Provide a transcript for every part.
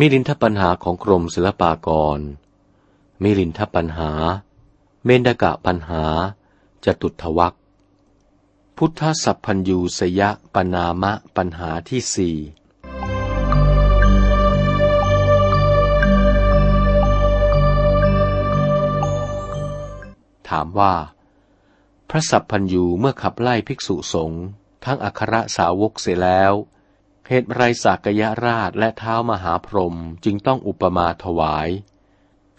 มิลินทปัญหาของกรมศิลปากร มิลินทปัญหา เมนดกะปัญหา จตุทวักพุทธสัพพัญยูสยะปนามะปัญหาที่สี่ถามว่า พระสัพพัญยูเมื่อขับไล่ภิกษุสงฆ์ทั้งอัครสาวกเสียแล้ว เหตุไรสากยราชและเท้ามหาพรหมจึงต้องอุปมาถวาย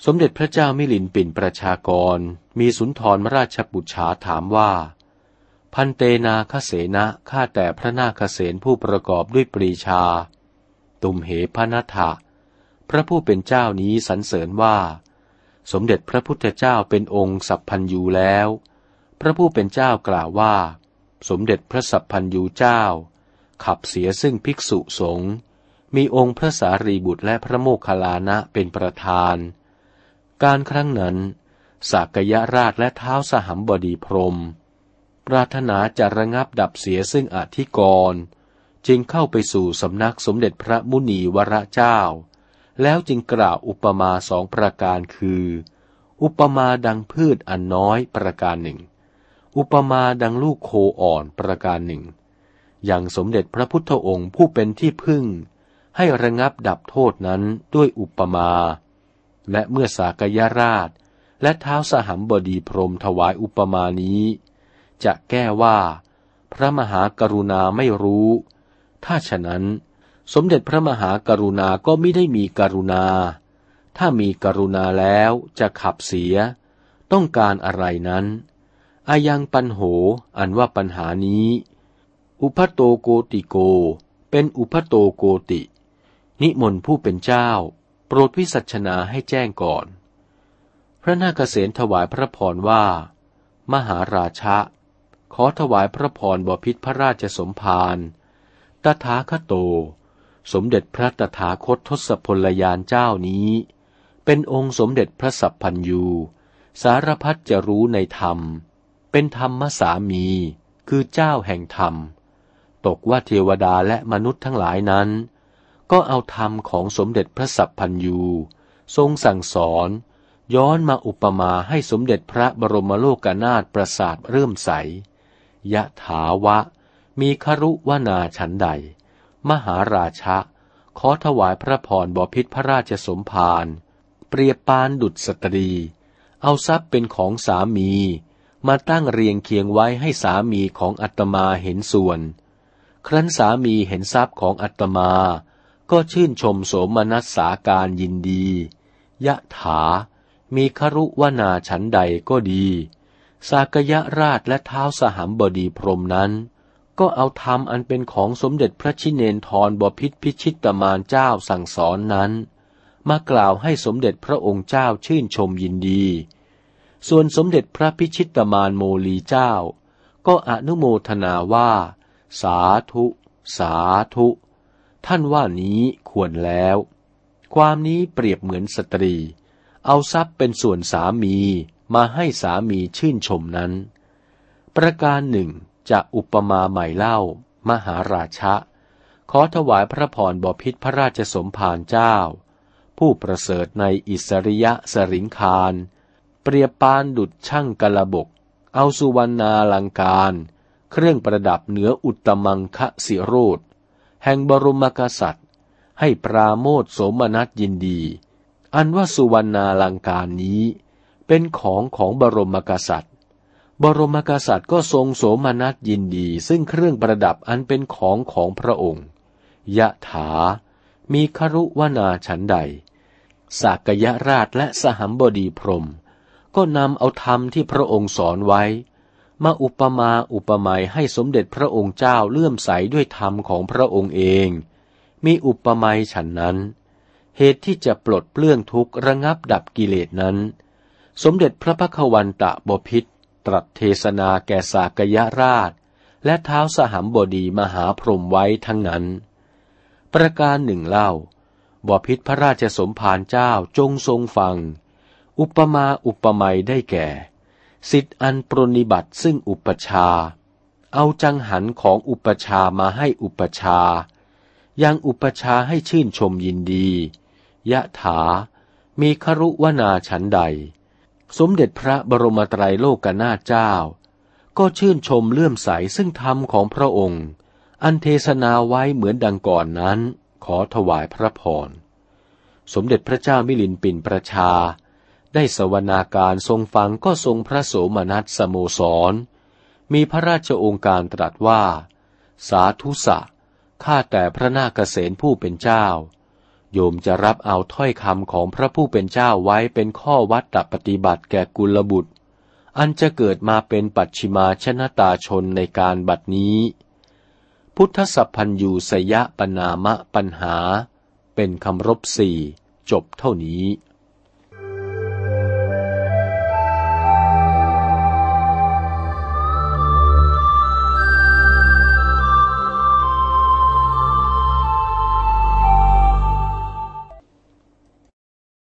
สมเด็จพระเจ้ามิลินปินประชากร มีสุนทรมราชบุตรฉาถามว่า พันเตนาคเสนะข้าแต่พระนาคเสนผู้ประกอบด้วยปรีชา ตุมเหพนัทะพระผู้เป็นเจ้านี้สรรเสริญว่า สมเด็จพระพุทธเจ้าเป็นองค์สัพพัญยูแล้ว พระผู้เป็นเจ้ากล่าวว่า สมเด็จพระสัพพัญยูเจ้า ขับเสียซึ่งภิกษุสงฆ์มีองค์พระสารีบุตรและพระโมคคัลลานะเป็นประธาน การครั้งนั้น สากยราชและเท้าสหัมบดีพรม ปรารถนาจะระงับดับเสียซึ่งอธิกรจึงเข้าไปสู่สำนักสมเด็จพระมุนีวรเจ้า แล้วจึงกล่าวอุปมาสองประการคือ อุปมาดังพืชอันน้อยประการหนึ่ง อุปมาดังลูกโคอ่อนประการหนึ่ง อย่างสมเด็จพระพุทธองค์ผู้เป็นที่พึ่ง ให้ระงับดับโทษนั้นด้วยอุปมา และเมื่อสากยราช และเท้าสหัมบดีพรมถวายอุปมานี้ จะแก้ว่า พระมหากรุณาไม่รู้ ถ้าฉะนั้น สมเด็จพระมหากรุณาก็ไม่ได้มีกรุณา ถ้ามีกรุณาแล้วจะขับเสีย ต้องการอะไรนั้นอายังปัญโหอันว่าปัญหานี้ อุพัโตโกติโก เป็นอุพัโตโกติ นิมนต์ผู้เป็นเจ้า โปรดวิสัชนาให้แจ้งก่อน พระนาคเษนถวายพระพรว่า มหาราชะ ขอถวายพระพรบพิษพระราชสมภารตถาคโต สมเด็จพระตถาคตทศพลยานเจ้านี้ เป็นองค์สมเด็จพระสัพพัญยู สารพัดจะรู้ในธรรม เป็นธรรมสามี คือเจ้าแห่งธรรม ตกว่าเทวดาและมนุษย์ทั้งหลายนั้น ก็เอาธรรมของสมเด็จพระสัพพัญยูทรงสั่งสอน ย้อนมาอุปมาให้สมเด็จพระบรมโลกนาถประสาทเริ่มใสยะถาวะ มีครุวนาฉันใด มหาราชะ ขอถวายพระพรบพิษพระราชสมภารเปรียบปานดุจสตรี เอาทรัพย์เป็นของสามี มาตั้งเรียงเคียงไว้ให้สามีของอัตมาเห็นส่วน ครั้นสามีเห็นทรัพย์ของอัตมา ก็ชื่นชมโสมนัสสาการยินดี ยะถา มีครุวนาฉันใดก็ดี สากยราชและเท้าสหัมบดีพรมนั้น ก็เอาธรรมอันเป็นของสมเด็จพระชินเนนทรบพิษพิชิตมานเจ้าสั่งสอนนั้น มากล่าวให้สมเด็จพระองค์เจ้าชื่นชมยินดี ส่วนสมเด็จพระพิชิตมานโมลีเจ้า ก็อนุโมทนาว่า สาธุ สาธุ ท่านว่านี้ควรแล้ว ความนี้เปรียบเหมือนสตรี เอาทรัพย์เป็นส่วนสามีมาให้สามีชื่นชมนั้น ประการหนึ่งจะอุปมาใหม่เล่า มหาราชะ ขอถวายพระพรบพิษพระราชสมภารเจ้า ผู้ประเสริฐในอิสริยะสริงคาร เปรียบปานดุดช่างกระบก เอาสุวรรณาลังการ เครื่องประดับเหนืออุตมังคะสิโรธแห่งบรมกษัตริย์ ให้ปราโมทโสมนัสยินดี อันว่าสุวรรณาลังการนี้ เป็นของของบรมกษัตริย์ บรมกษัตริย์ก็ทรงโสมนัสยินดี ซึ่งเครื่องประดับอันเป็นของของพระองค์ ยะถา มีครุวนาฉันใด สากยราชและสหัมบดีพรม ก็นำเอาธรรมที่พระองค์สอนไว้ มาอุปมาอุปไมยให้สมเด็จพระองค์เจ้าเลื่อมใสด้วยธรรมของพระองค์เอง มีอุปไมยฉันนั้น เหตุที่จะปลดเปลื้องทุกข์ระงับดับกิเลสนั้น สมเด็จพระพักวันตะบพิษตรัสเทศนาแก่สากยราช และเท้าสหัมบดีมหาพรหมไว้ทั้งนั้น ประการหนึ่งเล่าบพิษพระราชสมภารเจ้าจงทรงฟัง อุปมาอุปไมยได้แก่ สิทธิอันปรนิบัติซึ่งอุปชา เอาจังหันของอุปชามาให้อุปชา ยังอุปชาให้ชื่นชมยินดี ยะถา มีครุวนาฉันใด สมเด็จพระบรมไตรโลกนาถเจ้า ก็ชื่นชมเลื่อมใสซึ่งธรรมของพระองค์ อันเทศนาไว้เหมือนดังก่อนนั้น ขอถวายพระพร สมเด็จพระเจ้ามิลินปินประชา ได้สวนาการทรงฟังก็ทรงพระโสมนัสสโมสร มีพระราชองค์การตรัสว่า สาธุสะ ข้าแต่พระนาคเษนผู้เป็นเจ้า โยมจะรับเอาถ้อยคำของพระผู้เป็นเจ้าไว้เป็นข้อวัดตปฏิบัติแก่กุลบุตร อันจะเกิดมาเป็นปัจฉิมาชนะตาชนในการบัดนี้ พุทธสัพพัญยูสยะปนามะปัญหา เป็นคำรบสี่จบเท่านี้